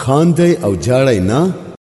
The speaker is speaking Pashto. خاندي او جاړي نه